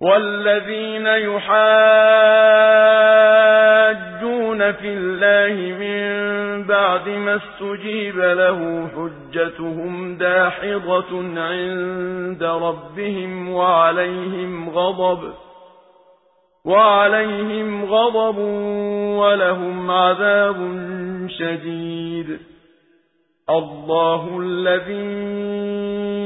والذين يحاجون في الله من بعد ما استجيب له حجتهم داحضة عند ربهم وعليهم غضب وعليهم غضب ولهم عذاب شديد. الله الذي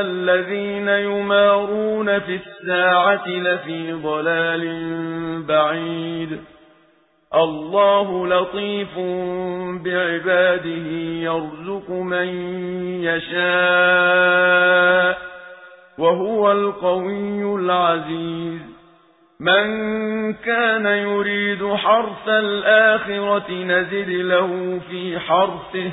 الذين يمارون في الساعة لفي ضلال بعيد. الله لطيف بعباده يرزق من يشاء وهو القوي العزيز. من كان يريد حرث الآخرة نزد له في حرثه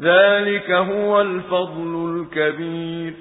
ذلك هو الفضل الكبير